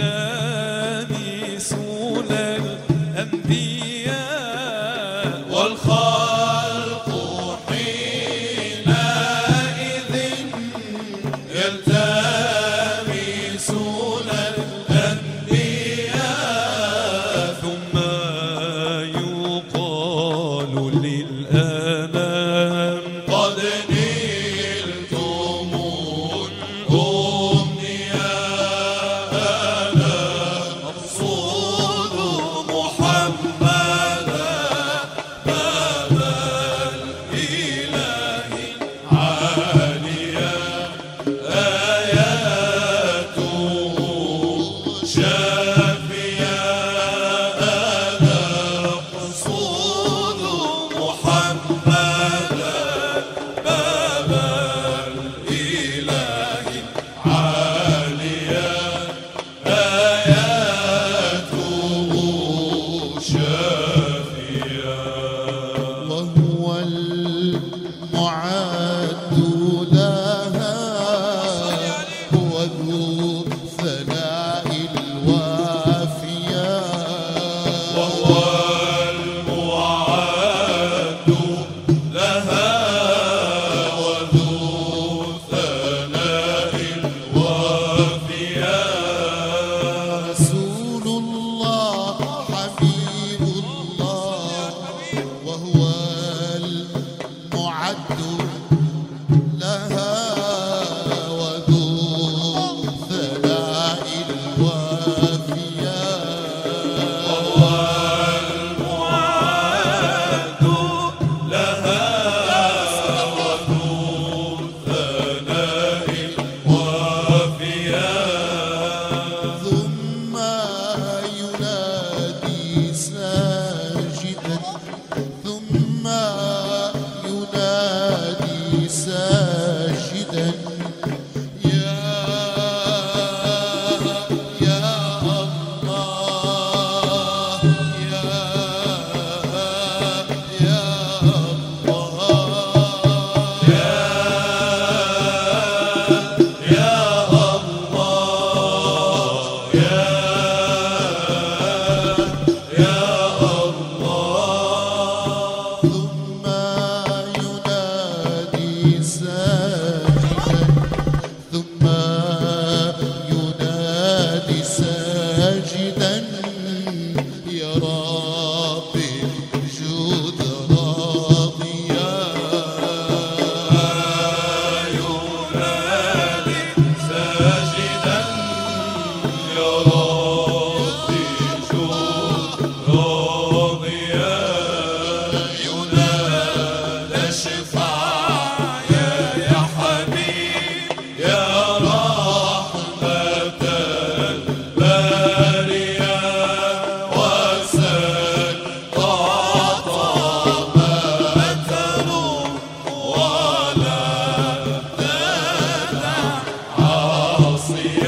يا رحمة see.